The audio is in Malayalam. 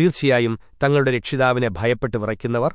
തീർച്ചയായും തങ്ങളുടെ രക്ഷിതാവിനെ ഭയപ്പെട്ട് വിറയ്ക്കുന്നവർ